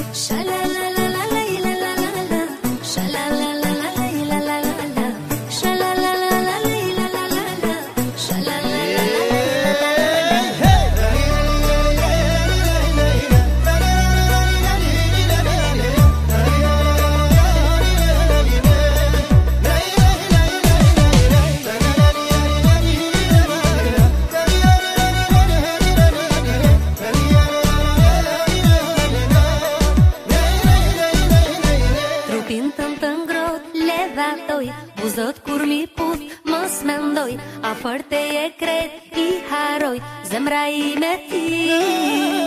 Shalala. a foarte je kret i haroj, zemra i meti.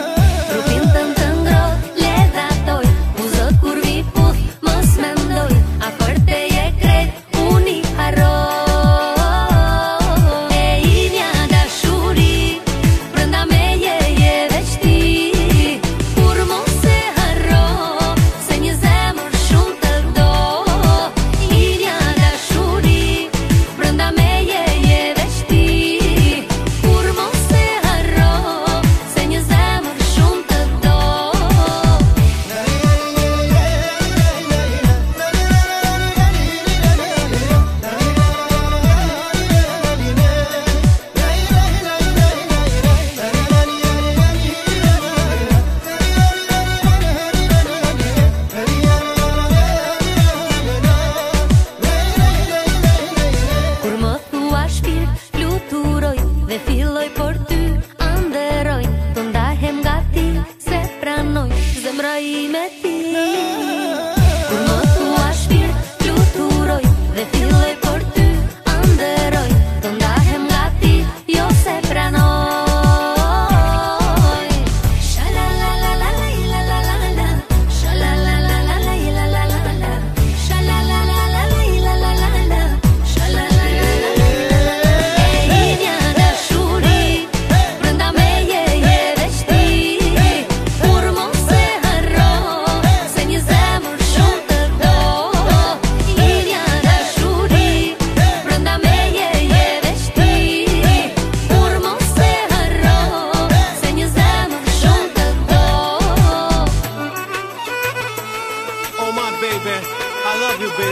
pra zemrajíme ty.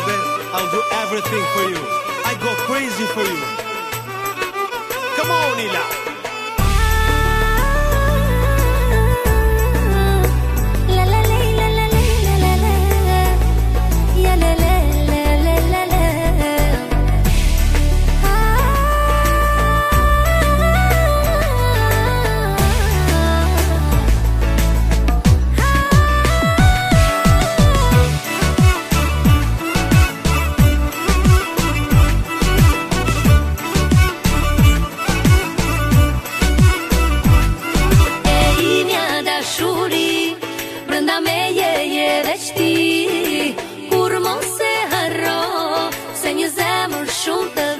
baby. I'll do everything for you. I go crazy for you. Come on, Ila. 输的